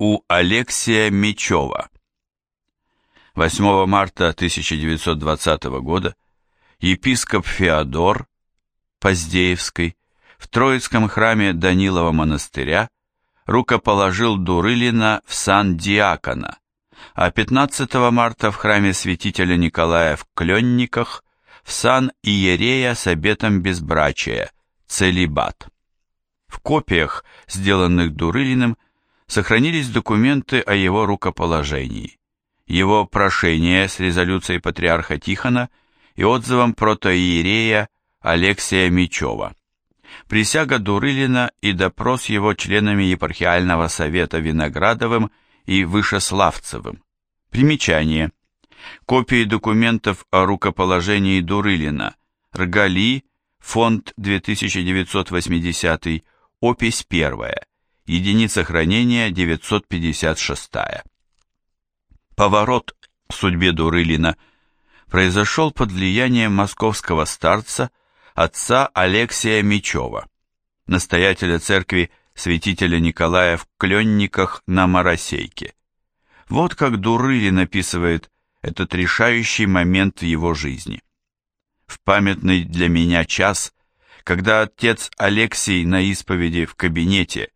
у Алексия Мечева. 8 марта 1920 года епископ Феодор Поздеевский в Троицком храме Данилова монастыря рукоположил Дурылина в сан диакона, а 15 марта в храме святителя Николая в Кленниках в сан иерея с обетом безбрачия, целибат. В копиях, сделанных Дурылиным, сохранились документы о его рукоположении, его прошение с резолюцией патриарха Тихона и отзывом протоиерея Алексия Мичева. Присяга Дурылина и допрос его членами епархиального совета Виноградовым и Вышеславцевым. Примечание. Копии документов о рукоположении Дурылина. Ргали, фонд 2980, опись 1, единица хранения 956. Поворот в судьбе Дурылина произошел под влиянием московского старца отца Алексия Мечева, настоятеля церкви святителя Николая в Кленниках на Моросейке. Вот как Дурылин описывает этот решающий момент в его жизни. В памятный для меня час, когда отец Алексий на исповеди в кабинете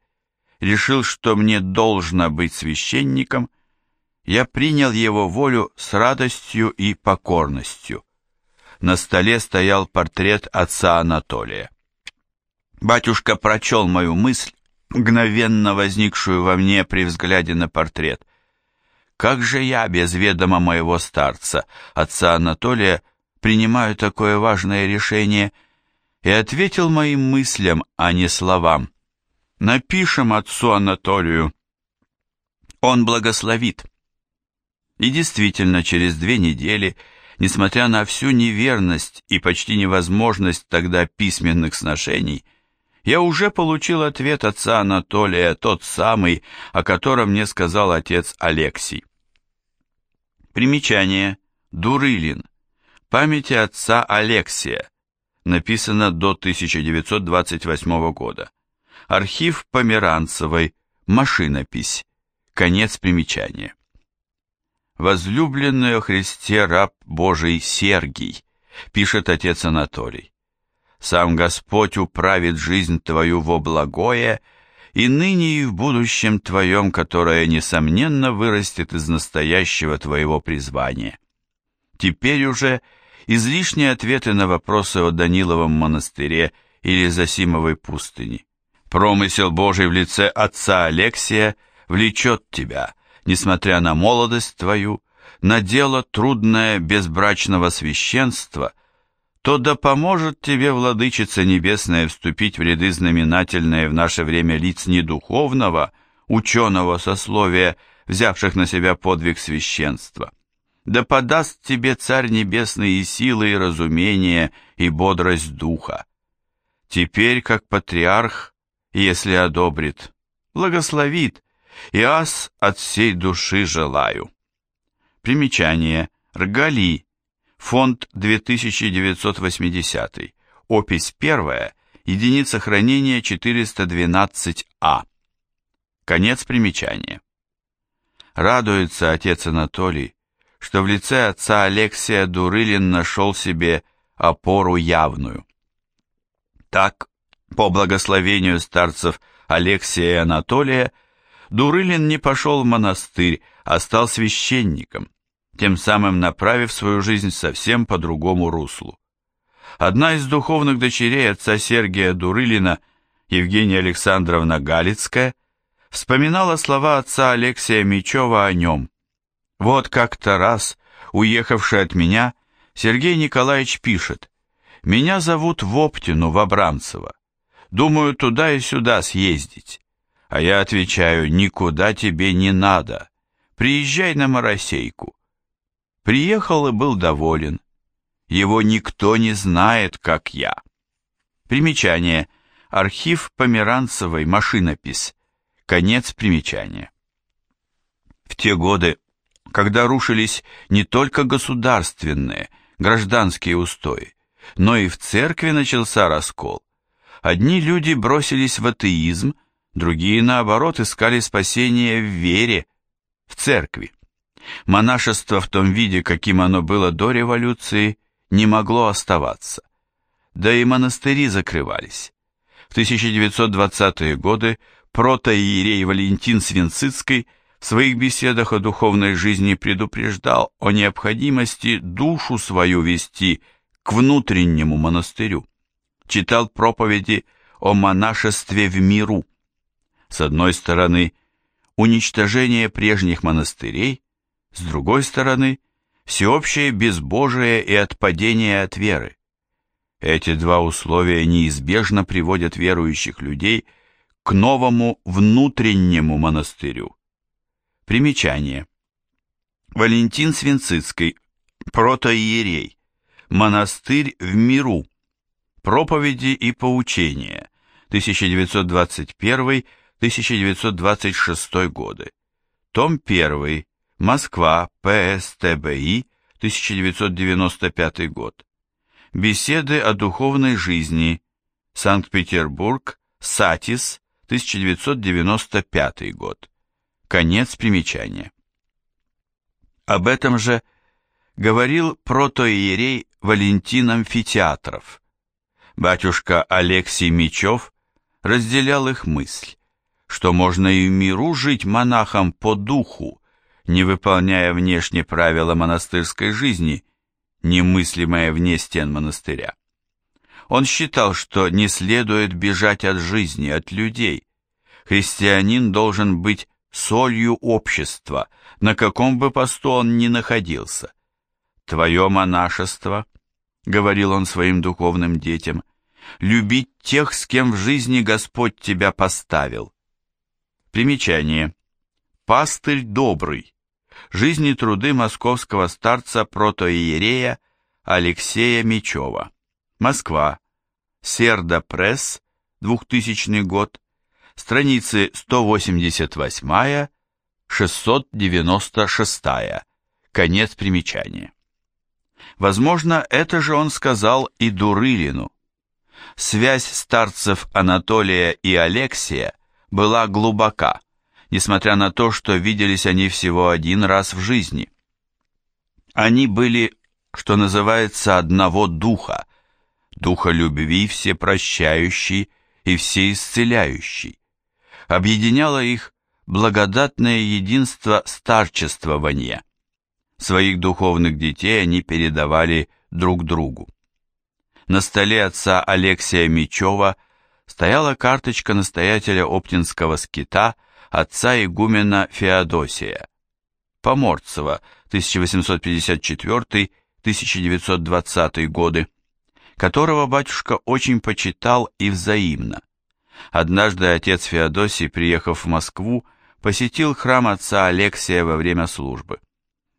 решил, что мне должно быть священником, я принял его волю с радостью и покорностью. На столе стоял портрет отца Анатолия. Батюшка прочел мою мысль, мгновенно возникшую во мне при взгляде на портрет. Как же я, без ведома моего старца, отца Анатолия, принимаю такое важное решение, и ответил моим мыслям, а не словам. Напишем отцу Анатолию. Он благословит. И действительно, через две недели, несмотря на всю неверность и почти невозможность тогда письменных сношений, я уже получил ответ отца Анатолия, тот самый, о котором мне сказал отец Алексий. Примечание. Дурылин. Памяти отца Алексия. Написано до 1928 года. Архив Померанцевой. Машинопись. Конец примечания возлюбленный о Христе раб Божий Сергий, пишет отец Анатолий. Сам Господь управит жизнь твою во благое, и ныне и в будущем твоем, которое, несомненно, вырастет из настоящего твоего призвания. Теперь уже излишние ответы на вопросы о Даниловом монастыре или Засимовой пустыне. Промысел Божий в лице отца Алексия влечет тебя – несмотря на молодость твою, на дело трудное безбрачного священства, то да поможет тебе, Владычица Небесная, вступить в ряды знаменательные в наше время лиц недуховного, ученого сословия, взявших на себя подвиг священства. Да подаст тебе Царь Небесный и силы, и разумение, и бодрость духа. Теперь, как патриарх, если одобрит, благословит, и ас от всей души желаю. Примечание. Ргали. Фонд 2980. Опись 1. Единица хранения 412А. Конец примечания. Радуется отец Анатолий, что в лице отца Алексия Дурылин нашел себе опору явную. Так, по благословению старцев Алексия и Анатолия, Дурылин не пошел в монастырь, а стал священником, тем самым направив свою жизнь совсем по другому руслу. Одна из духовных дочерей отца Сергия Дурылина, Евгения Александровна Галицкая, вспоминала слова отца Алексия Мичева о нем. Вот как-то раз, уехавший от меня, Сергей Николаевич пишет, «Меня зовут в Оптину, в Абрамцево. Думаю, туда и сюда съездить. А я отвечаю, никуда тебе не надо. Приезжай на Моросейку. Приехал и был доволен. Его никто не знает, как я. Примечание. Архив Померанцевой, машинопись. Конец примечания. В те годы, когда рушились не только государственные, гражданские устои, но и в церкви начался раскол, одни люди бросились в атеизм, Другие, наоборот, искали спасение в вере, в церкви. Монашество в том виде, каким оно было до революции, не могло оставаться. Да и монастыри закрывались. В 1920-е годы протоиерей Валентин Свинцицкий в своих беседах о духовной жизни предупреждал о необходимости душу свою вести к внутреннему монастырю. Читал проповеди о монашестве в миру. С одной стороны, уничтожение прежних монастырей, с другой стороны, всеобщее безбожие и отпадение от веры. Эти два условия неизбежно приводят верующих людей к новому внутреннему монастырю. Примечание. Валентин Свинцицкий, протоиерей, монастырь в миру, проповеди и поучения, 1921-1926 годы, том 1, Москва, ПСТБИ, 1995 год. Беседы о духовной жизни. Санкт-Петербург, Сатис, 1995 год. Конец примечания. Об этом же говорил протоиерей Валентин Амфитеатров. Батюшка Алексий Мечев разделял их мысль, что можно и в миру жить монахом по духу, не выполняя внешне правила монастырской жизни, немыслимое вне стен монастыря. Он считал, что не следует бежать от жизни, от людей. Христианин должен быть солью общества, на каком бы посту он ни находился. «Твое монашество», — говорил он своим духовным детям, — «любить тех, с кем в жизни Господь тебя поставил». Примечание. «Пастырь добрый» Жизни труды московского старца протоиерея Алексея Мечева. Москва. Серда Пресс, 2000 год. Страницы 188-696. Конец примечания. Возможно, это же он сказал и Дурылину. Связь старцев Анатолия и Алексия была глубока несмотря на то, что виделись они всего один раз в жизни. Они были, что называется, одного духа, духа любви всепрощающий и всеисцеляющий. Объединяло их благодатное единство старчествования. Своих духовных детей они передавали друг другу. На столе отца Алексия Мечева стояла карточка настоятеля Оптинского скита отца игумена Феодосия, Поморцева, 1854-1920 годы, которого батюшка очень почитал и взаимно. Однажды отец Феодосий, приехав в Москву, посетил храм отца Алексия во время службы.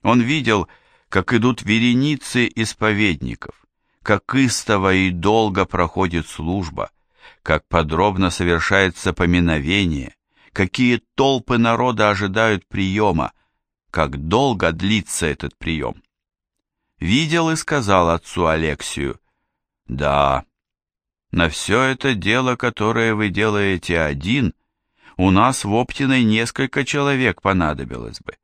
Он видел, как идут вереницы исповедников, как истово и долго проходит служба, как подробно совершается поминовение, какие толпы народа ожидают приема, как долго длится этот прием. Видел и сказал отцу Алексию, «Да, на все это дело, которое вы делаете один, у нас в Оптиной несколько человек понадобилось бы.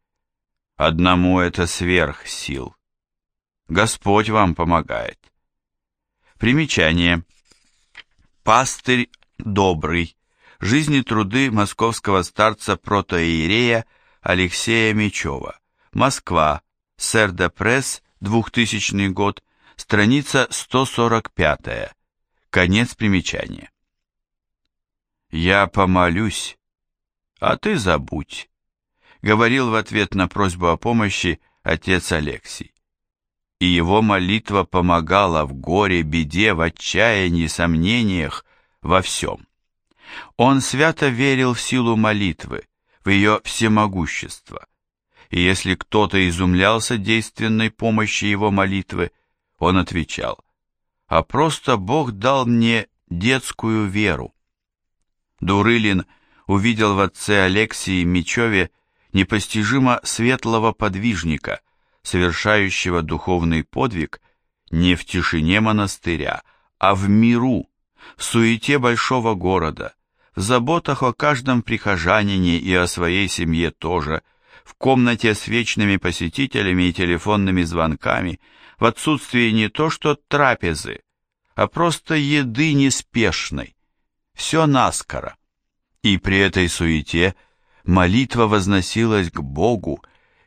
Одному это сверх сил. Господь вам помогает». Примечание. Пастырь добрый Жизни труды московского старца протоиерея Алексея Мечева. Москва. Серда Пресс, 2000 год, страница 145. Конец примечания. «Я помолюсь, а ты забудь», — говорил в ответ на просьбу о помощи отец Алексий. И его молитва помогала в горе, беде, в отчаянии, сомнениях, во всем. Он свято верил в силу молитвы, в ее всемогущество. И если кто-то изумлялся действенной помощи его молитвы, он отвечал, «А просто Бог дал мне детскую веру». Дурылин увидел в отце Алексии Мечеве непостижимо светлого подвижника, совершающего духовный подвиг не в тишине монастыря, а в миру, в суете большого города, в заботах о каждом прихожанине и о своей семье тоже, в комнате с вечными посетителями и телефонными звонками, в отсутствии не то что трапезы, а просто еды неспешной. Все наскоро. И при этой суете молитва возносилась к Богу,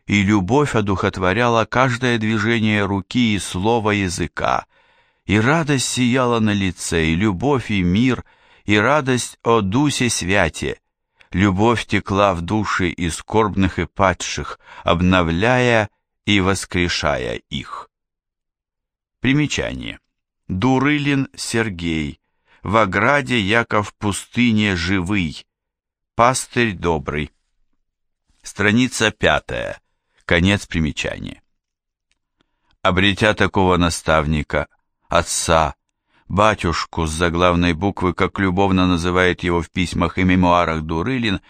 и любовь одухотворяла каждое движение руки и слова языка, и радость сияла на лице, и любовь, и мир, и радость о Дусе Святе. Любовь текла в души и скорбных, и падших, обновляя и воскрешая их. Примечание. Дурылин Сергей. В ограде Яков пустыне живый. Пастырь добрый. Страница пятая. Конец примечания. Обретя такого наставника, отца, батюшку с заглавной буквы, как любовно называет его в письмах и мемуарах Дурылин,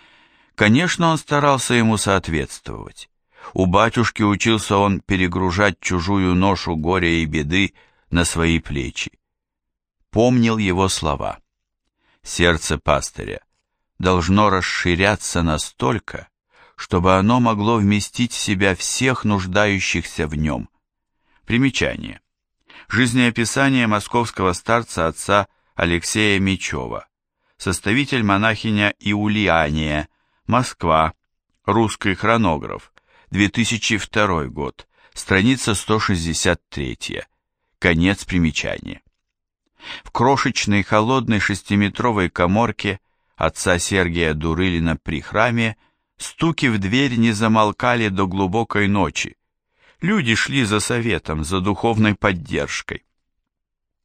конечно, он старался ему соответствовать. У батюшки учился он перегружать чужую ношу горя и беды на свои плечи. Помнил его слова. Сердце пастыря должно расширяться настолько, чтобы оно могло вместить в себя всех нуждающихся в нем. Примечание. Жизнеописание московского старца отца Алексея Мечева. Составитель монахиня Иулиания. Москва. Русский хронограф. 2002 год. Страница 163. Конец примечания. В крошечной холодной шестиметровой коморке отца Сергия Дурылина при храме Стуки в дверь не замолкали до глубокой ночи. Люди шли за советом, за духовной поддержкой.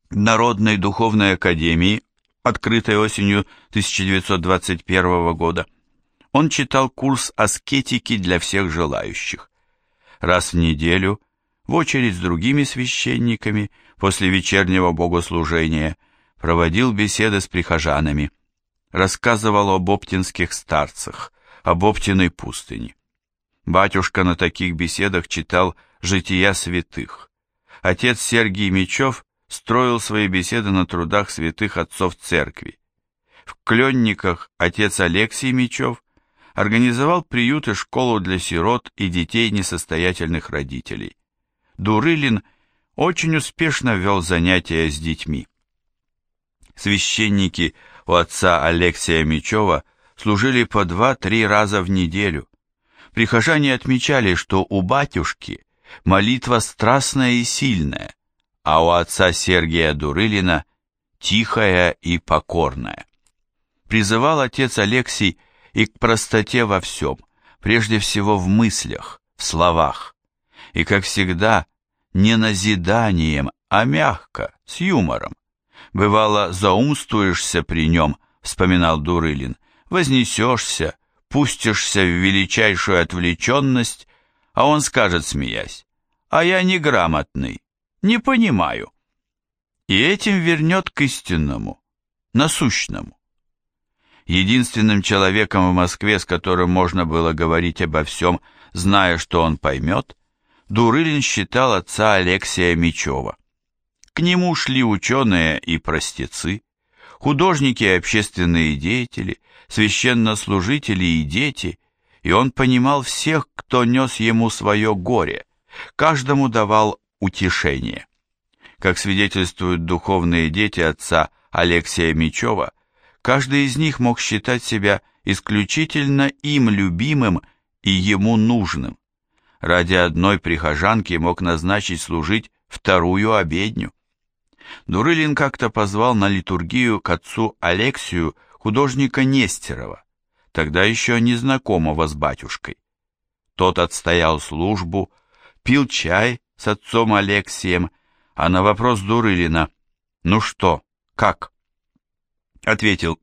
В Народной духовной академии, открытой осенью 1921 года, он читал курс аскетики для всех желающих. Раз в неделю, в очередь с другими священниками, после вечернего богослужения, проводил беседы с прихожанами, рассказывал об оптинских старцах, об Оптиной пустыне. Батюшка на таких беседах читал «Жития святых». Отец Сергий Мечев строил свои беседы на трудах святых отцов церкви. В Кленниках отец Алексий Мечев организовал приют и школу для сирот и детей несостоятельных родителей. Дурылин очень успешно вел занятия с детьми. Священники у отца Алексия Мечева – служили по два-три раза в неделю. Прихожане отмечали, что у батюшки молитва страстная и сильная, а у отца Сергия Дурылина тихая и покорная. Призывал отец Алексий и к простоте во всем, прежде всего в мыслях, в словах. И, как всегда, не назиданием, а мягко, с юмором. Бывало, заумствуешься при нем, вспоминал Дурылин, вознесешься, пустишься в величайшую отвлеченность, а он скажет, смеясь, «А я неграмотный, не понимаю». И этим вернет к истинному, насущному. Единственным человеком в Москве, с которым можно было говорить обо всем, зная, что он поймет, Дурылин считал отца Алексия Мечева. К нему шли ученые и простецы, художники и общественные деятели, священнослужители и дети, и он понимал всех, кто нес ему свое горе, каждому давал утешение. Как свидетельствуют духовные дети отца Алексея Мечева, каждый из них мог считать себя исключительно им любимым и ему нужным. Ради одной прихожанки мог назначить служить вторую обедню. Дурылин как-то позвал на литургию к отцу Алексию художника Нестерова, тогда еще незнакомого с батюшкой. Тот отстоял службу, пил чай с отцом Алексием, а на вопрос Дурылина «Ну что, как?» ответил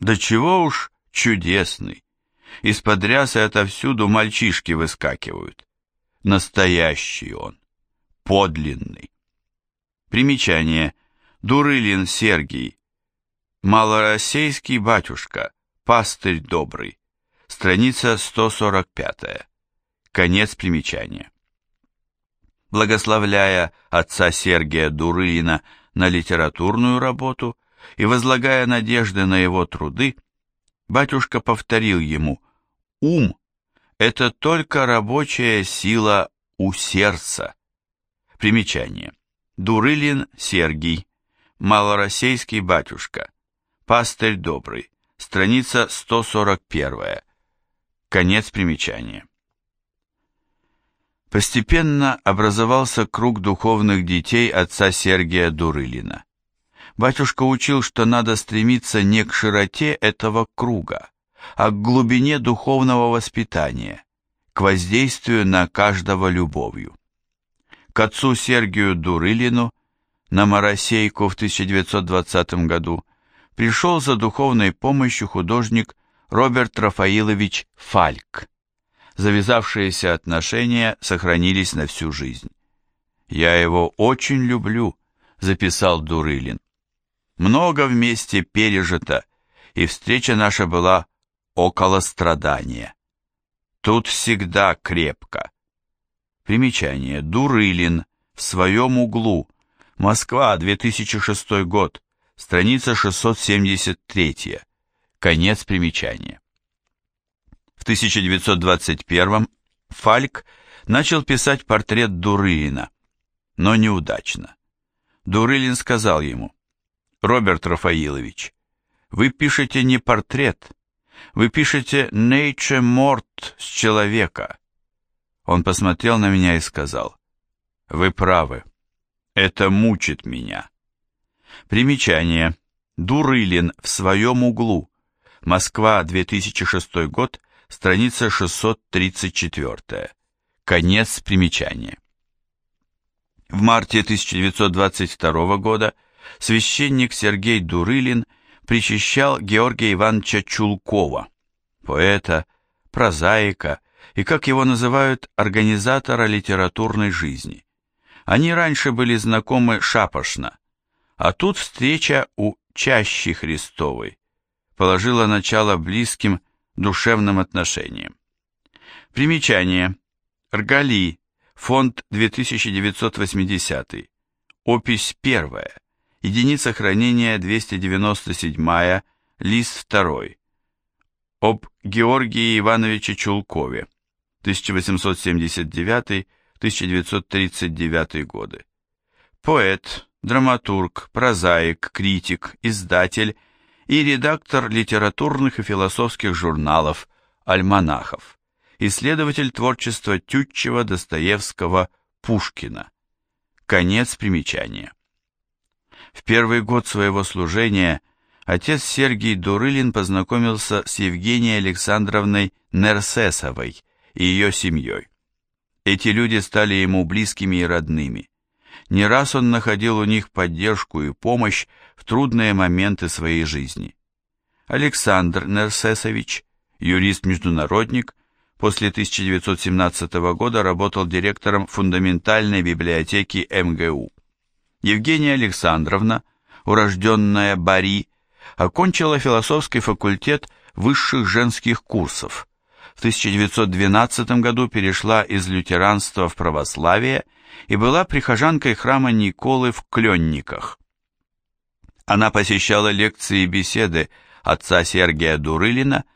«Да чего уж чудесный, из-под рясы отовсюду мальчишки выскакивают. Настоящий он, подлинный». Примечание. Дурылин Сергий, Малороссийский батюшка, пастырь добрый. Страница 145. Конец примечания. Благословляя отца Сергия Дурылина на литературную работу и возлагая надежды на его труды, батюшка повторил ему, ум – это только рабочая сила у сердца. Примечание. Дурылин Сергий, малороссийский батюшка, пастырь добрый, страница 141. Конец примечания. Постепенно образовался круг духовных детей отца Сергия Дурылина. Батюшка учил, что надо стремиться не к широте этого круга, а к глубине духовного воспитания, к воздействию на каждого любовью. К отцу Сергию Дурылину на Моросейку в 1920 году пришел за духовной помощью художник Роберт Рафаилович Фальк завязавшиеся отношения сохранились на всю жизнь. «Я его очень люблю», — записал Дурылин. «Много вместе пережито, и встреча наша была около страдания. Тут всегда крепко». Примечание. Дурылин. В своем углу. Москва, 2006 год. Страница 673. Конец примечания. В 1921 Фальк начал писать портрет Дурылина, но неудачно. Дурылин сказал ему, «Роберт Рафаилович, вы пишете не портрет, вы пишете «nature mort» с человека». Он посмотрел на меня и сказал, «Вы правы, это мучит меня». Примечание. Дурылин в своем углу. Москва, 2006 год, страница 634. Конец примечания. В марте 1922 года священник Сергей Дурылин причащал Георгия Ивановича Чулкова, поэта, прозаика и, как его называют, организатора литературной жизни. Они раньше были знакомы шапошно, а тут встреча у чащи Христовой положила начало близким душевным отношениям. Примечание. Ргали. Фонд 2980. Опись 1. Единица хранения 297. Лист 2. Об Георгии Ивановиче Чулкове. 1879-1939 годы. Поэт, драматург, прозаик, критик, издатель и редактор литературных и философских журналов, альманахов, исследователь творчества Тютчева, Достоевского, Пушкина. Конец примечания. В первый год своего служения отец Сергий Дурылин познакомился с Евгенией Александровной Нерсесовой и ее семьей. Эти люди стали ему близкими и родными. Не раз он находил у них поддержку и помощь в трудные моменты своей жизни. Александр Нерсесович, юрист-международник, после 1917 года работал директором фундаментальной библиотеки МГУ. Евгения Александровна, урожденная Бари, окончила философский факультет высших женских курсов. В 1912 году перешла из лютеранства в православие и была прихожанкой храма Николы в Кленниках. Она посещала лекции и беседы отца Сергия Дурылина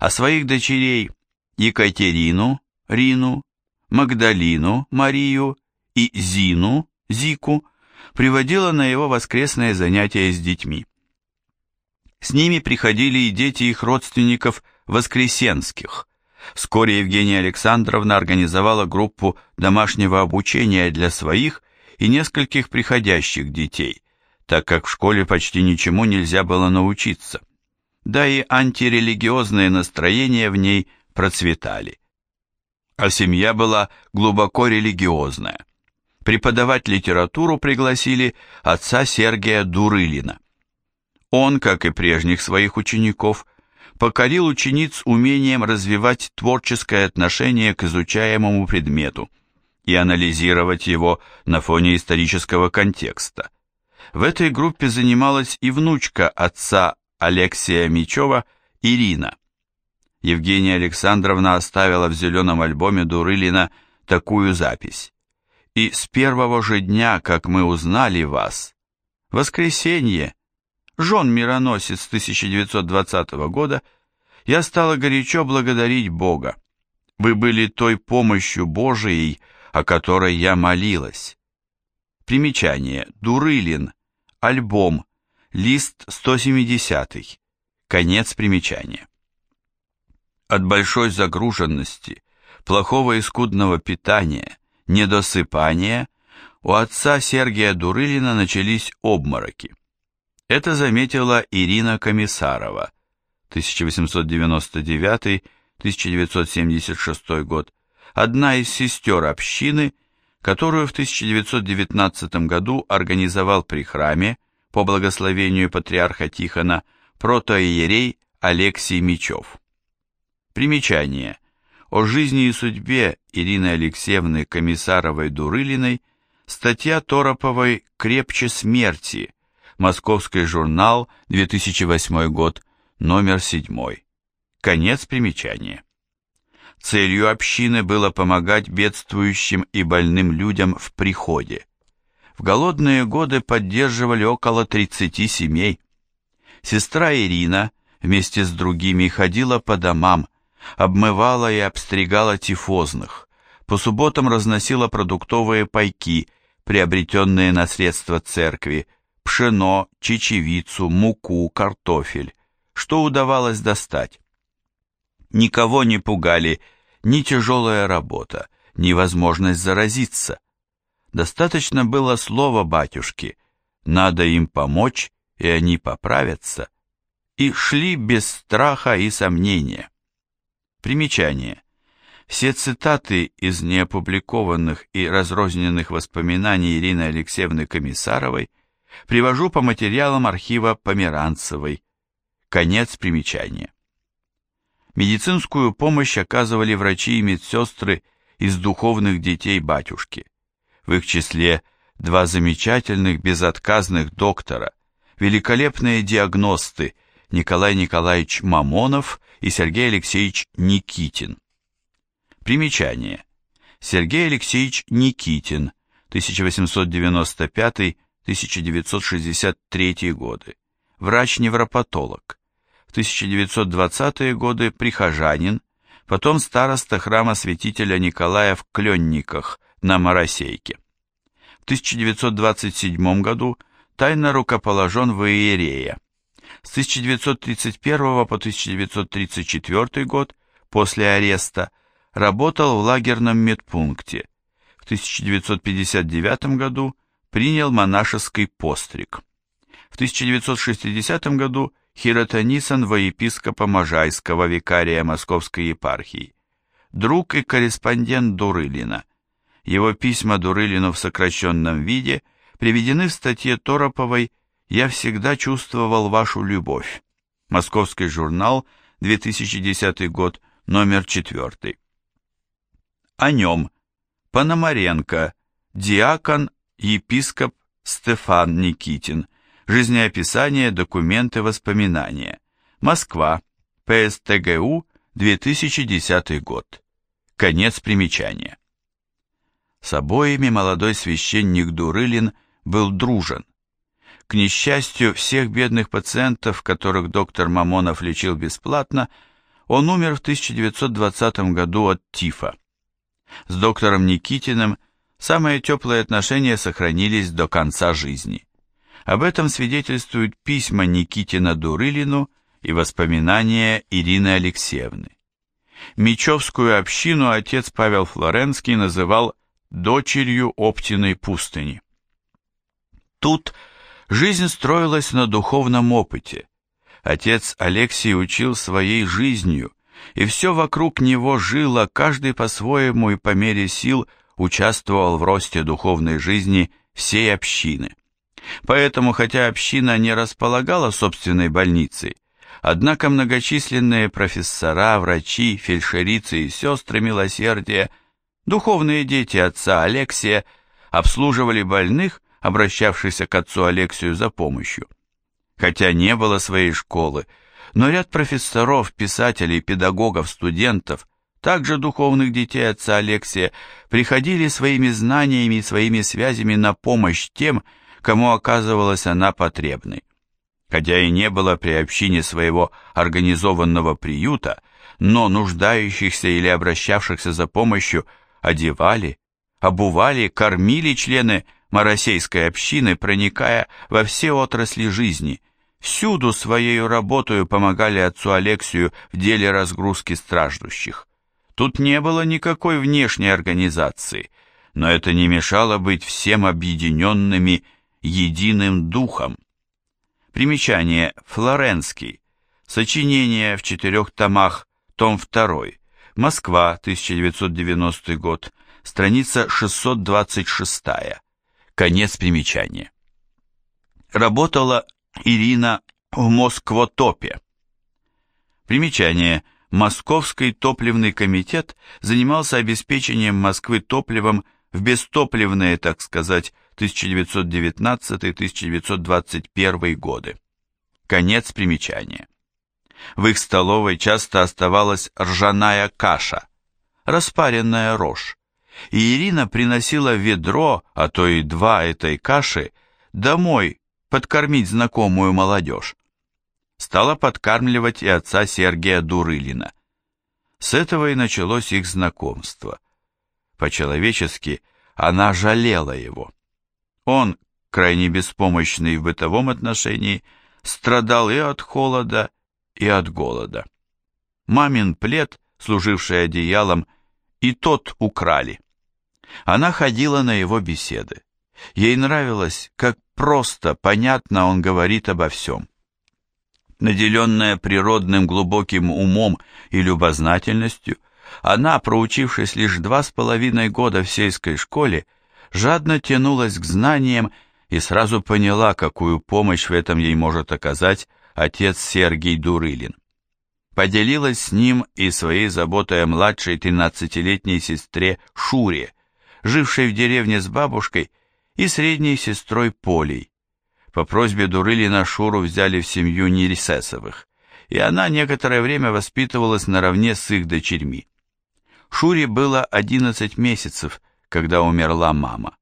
о своих дочерей Екатерину, Рину, Магдалину, Марию и Зину, Зику, приводила на его воскресные занятия с детьми. С ними приходили и дети их родственников воскресенских – Вскоре Евгения Александровна организовала группу домашнего обучения для своих и нескольких приходящих детей, так как в школе почти ничему нельзя было научиться. Да и антирелигиозные настроения в ней процветали. А семья была глубоко религиозная. Преподавать литературу пригласили отца Сергия Дурылина. Он, как и прежних своих учеников, покорил учениц умением развивать творческое отношение к изучаемому предмету и анализировать его на фоне исторического контекста. В этой группе занималась и внучка отца Алексия Мичева Ирина. Евгения Александровна оставила в зеленом альбоме Дурылина такую запись. «И с первого же дня, как мы узнали вас, воскресенье, Жон Мироносец 1920 года, я стала горячо благодарить Бога. Вы были той помощью Божией, о которой я молилась. Примечание. Дурылин. Альбом. Лист 170. Конец примечания. От большой загруженности, плохого и скудного питания, недосыпания у отца Сергия Дурылина начались обмороки. Это заметила Ирина Комиссарова, 1899-1976 год, одна из сестер общины, которую в 1919 году организовал при храме по благословению патриарха Тихона протоиерей Алексей Мечев. Примечание. О жизни и судьбе Ирины Алексеевны Комиссаровой-Дурылиной статья Тороповой «Крепче смерти», Московский журнал, 2008 год, номер 7. Конец примечания. Целью общины было помогать бедствующим и больным людям в приходе. В голодные годы поддерживали около 30 семей. Сестра Ирина вместе с другими ходила по домам, обмывала и обстригала тифозных, по субботам разносила продуктовые пайки, приобретенные на средства церкви, пшено, чечевицу, муку, картофель, что удавалось достать. Никого не пугали ни тяжелая работа, ни возможность заразиться. Достаточно было слова батюшки, надо им помочь, и они поправятся, и шли без страха и сомнения. Примечание. Все цитаты из неопубликованных и разрозненных воспоминаний Ирины Алексеевны Комиссаровой – Привожу по материалам архива Померанцевой. Конец примечания. Медицинскую помощь оказывали врачи и медсестры из духовных детей батюшки. В их числе два замечательных безотказных доктора, великолепные диагносты Николай Николаевич Мамонов и Сергей Алексеевич Никитин. Примечание. Сергей Алексеевич Никитин, 1895 1963 годы, врач-невропатолог, в 1920-е годы прихожанин, потом староста храма святителя Николая в Кленниках на Моросейке. В 1927 году тайно рукоположен в Иерея. С 1931 по 1934 год, после ареста, работал в лагерном медпункте. В 1959 году принял монашеский постриг. В 1960 году хиротонисан во епископа Можайского викария Московской епархии, друг и корреспондент Дурылина. Его письма Дурылину в сокращенном виде приведены в статье Тороповой «Я всегда чувствовал вашу любовь». Московский журнал, 2010 год, номер 4. О нем Пономаренко, диакон епископ Стефан Никитин. Жизнеописание, документы, воспоминания. Москва. ПСТГУ, 2010 год. Конец примечания. С обоими молодой священник Дурылин был дружен. К несчастью, всех бедных пациентов, которых доктор Мамонов лечил бесплатно, он умер в 1920 году от тифа. С доктором Никитиным самые теплые отношения сохранились до конца жизни. Об этом свидетельствуют письма Никитина Дурылину и воспоминания Ирины Алексеевны. Мечевскую общину отец Павел Флоренский называл «дочерью Оптиной пустыни». Тут жизнь строилась на духовном опыте. Отец Алексий учил своей жизнью, и все вокруг него жило, каждый по-своему и по мере сил – участвовал в росте духовной жизни всей общины. Поэтому, хотя община не располагала собственной больницей, однако многочисленные профессора, врачи, фельдшерицы и сестры милосердия, духовные дети отца Алексия, обслуживали больных, обращавшихся к отцу Алексию за помощью. Хотя не было своей школы, но ряд профессоров, писателей, педагогов, студентов – также духовных детей отца Алексия приходили своими знаниями и своими связями на помощь тем, кому оказывалась она потребной. Хотя и не было при общине своего организованного приюта, но нуждающихся или обращавшихся за помощью одевали, обували, кормили члены Моросейской общины, проникая во все отрасли жизни, всюду своей работою помогали отцу Алексию в деле разгрузки страждущих. Тут не было никакой внешней организации, но это не мешало быть всем объединенными единым духом. Примечание Флоренский. Сочинение в четырех томах, том 2. Москва, 1990 год, страница 626. Конец примечания. Работала Ирина в Москвотопе. Примечание. Московский топливный комитет занимался обеспечением Москвы топливом в бестопливные, так сказать, 1919-1921 годы. Конец примечания. В их столовой часто оставалась ржаная каша, распаренная рожь, и Ирина приносила ведро, а то и два этой каши, домой подкормить знакомую молодежь. Стала подкармливать и отца Сергия Дурылина. С этого и началось их знакомство. По-человечески она жалела его. Он, крайне беспомощный в бытовом отношении, страдал и от холода, и от голода. Мамин плед, служивший одеялом, и тот украли. Она ходила на его беседы. Ей нравилось, как просто, понятно он говорит обо всем. Наделенная природным глубоким умом и любознательностью, она, проучившись лишь два с половиной года в сельской школе, жадно тянулась к знаниям и сразу поняла, какую помощь в этом ей может оказать отец Сергей Дурылин. Поделилась с ним и своей заботой о младшей тринадцатилетней сестре Шуре, жившей в деревне с бабушкой, и средней сестрой Полей. По просьбе Дурылина Шуру взяли в семью Нерисесовых, и она некоторое время воспитывалась наравне с их дочерьми. Шуре было 11 месяцев, когда умерла мама.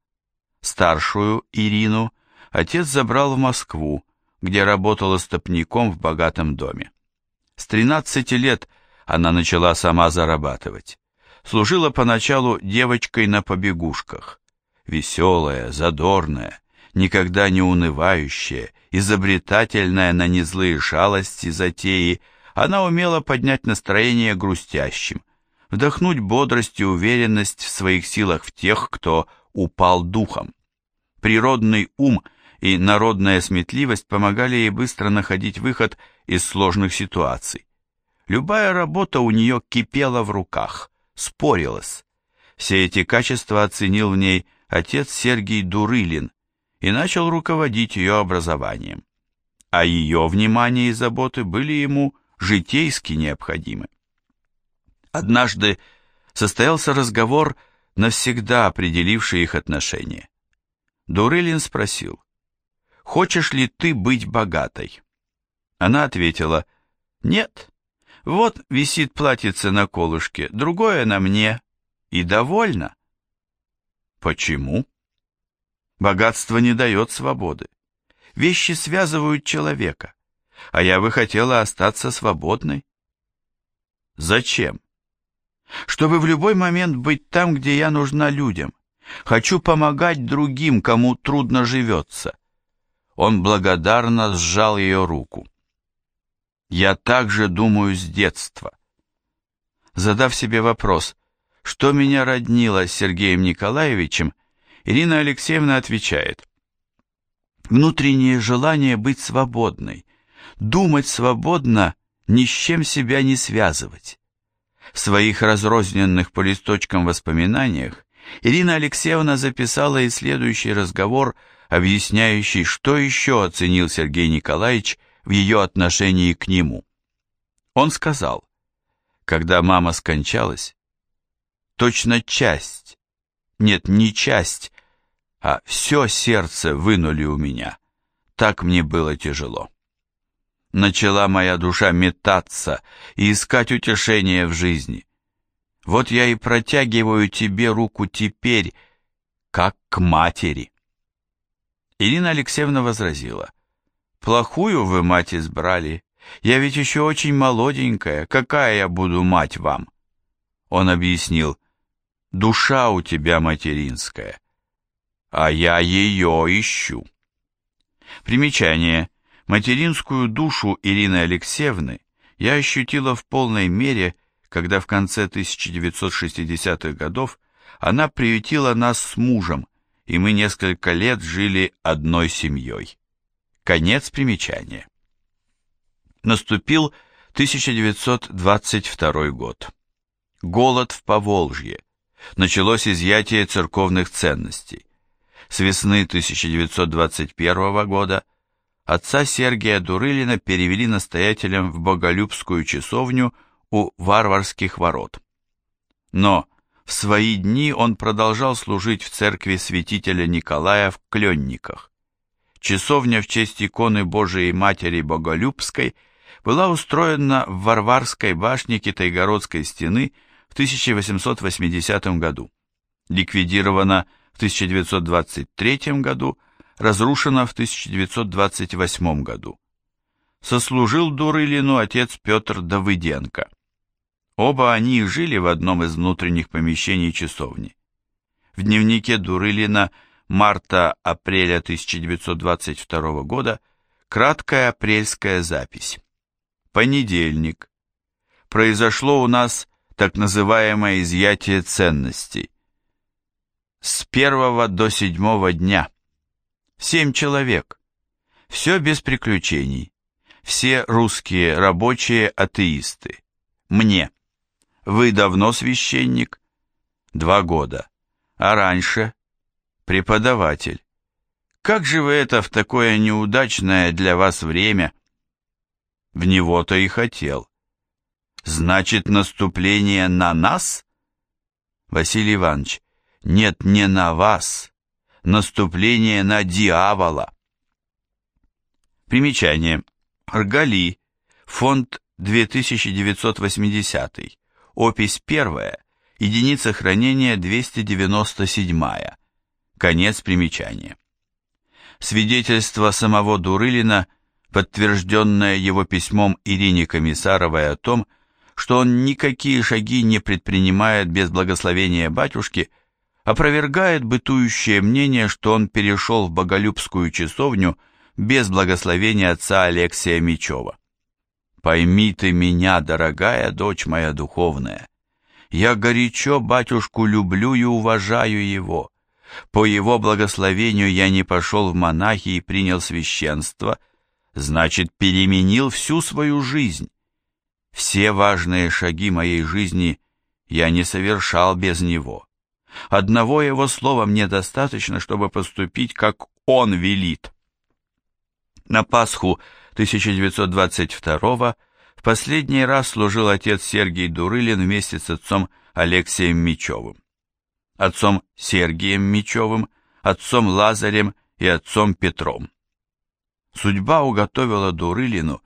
Старшую, Ирину, отец забрал в Москву, где работала стопником в богатом доме. С 13 лет она начала сама зарабатывать. Служила поначалу девочкой на побегушках. Веселая, задорная, никогда не унывающая, изобретательная на незлые шалости, затеи, она умела поднять настроение грустящим, вдохнуть бодрость и уверенность в своих силах в тех, кто упал духом. Природный ум и народная сметливость помогали ей быстро находить выход из сложных ситуаций. Любая работа у нее кипела в руках, спорилась. Все эти качества оценил в ней отец Сергей Дурылин и начал руководить ее образованием. А ее внимание и заботы были ему житейски необходимы. Однажды состоялся разговор, навсегда определивший их отношения. Дурылин спросил, «Хочешь ли ты быть богатой?» Она ответила, «Нет, вот висит платьице на колышке, другое на мне, и довольна». «Почему?» «Богатство не дает свободы. Вещи связывают человека, а я бы хотела остаться свободной». «Зачем?» чтобы в любой момент быть там, где я нужна людям. Хочу помогать другим, кому трудно живется. Он благодарно сжал ее руку. Я также думаю с детства. Задав себе вопрос, что меня роднило с Сергеем Николаевичем, Ирина Алексеевна отвечает. Внутреннее желание быть свободной, думать свободно, ни с чем себя не связывать. В своих разрозненных по листочкам воспоминаниях Ирина Алексеевна записала и следующий разговор, объясняющий, что еще оценил Сергей Николаевич в ее отношении к нему. Он сказал, когда мама скончалась, точно часть, нет, не часть, а все сердце вынули у меня. Так мне было тяжело начала моя душа метаться и искать утешения в жизни. Вот я и протягиваю тебе руку теперь, как к матери. Ирина Алексеевна возразила. плохую вы мать избрали. Я ведь еще очень молоденькая, какая я буду мать вам? Он объяснил, душа у тебя материнская, а я ее ищу. Примечание. Материнскую душу Ирины Алексеевны я ощутила в полной мере, когда в конце 1960-х годов она приютила нас с мужем, и мы несколько лет жили одной семьей. Конец примечания. Наступил 1922 год. Голод в Поволжье. Началось изъятие церковных ценностей. С весны 1921 года отца Сергия Дурылина перевели настоятелем в Боголюбскую часовню у Варварских ворот. Но в свои дни он продолжал служить в церкви святителя Николая в Кленниках. Часовня в честь иконы Божией Матери Боголюбской была устроена в Варварской башне Китайгородской стены в 1880 году, ликвидирована в 1923 году, разрушена в 1928 году. Сослужил Дурылину отец Петр Давыденко. Оба они жили в одном из внутренних помещений часовни. В дневнике Дурылина марта-апреля 1922 года краткая апрельская запись. Понедельник. Произошло у нас так называемое изъятие ценностей. С первого до седьмого дня. Семь человек. Все без приключений. Все русские рабочие атеисты. Мне. Вы давно священник? Два года. А раньше? Преподаватель. Как же вы это в такое неудачное для вас время? В него-то и хотел. Значит, наступление на нас? Василий Иванович, нет, не на вас. Наступление на дьявола. Примечание. Аргали. Фонд 2980 опись первая, единица хранения 297, конец примечания. Свидетельство самого Дурылина, подтвержденное его письмом Ирине Комиссаровой о том, что он никакие шаги не предпринимает без благословения батюшки, опровергает бытующее мнение, что он перешел в Боголюбскую часовню без благословения отца Алексия Мичева. Пойми ты меня, дорогая дочь моя духовная. Я горячо батюшку люблю и уважаю его. По его благословению я не пошел в монахи и принял священство, значит, переменил всю свою жизнь. Все важные шаги моей жизни я не совершал без него. Одного его слова мне достаточно, чтобы поступить, как он велит. На Пасху 1922 в последний раз служил отец Сергий Дурылин вместе с отцом Алексеем Мичевым, отцом Сергием Мичевым, отцом Лазарем и отцом Петром. Судьба уготовила Дурылину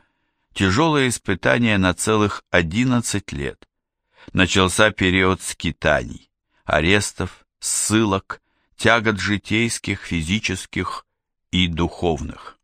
тяжелое испытание на целых 11 лет. Начался период скитаний, арестов, ссылок, тягот житейских, физических и духовных.